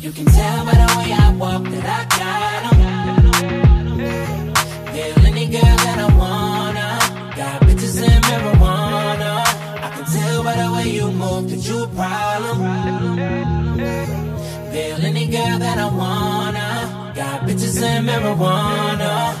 You can tell by the way I walk that I got em. Feel any girl that I wanna. Got bitches in marijuana. I can tell by the way you move that you a problem. Feel any girl that I wanna. Got bitches in marijuana.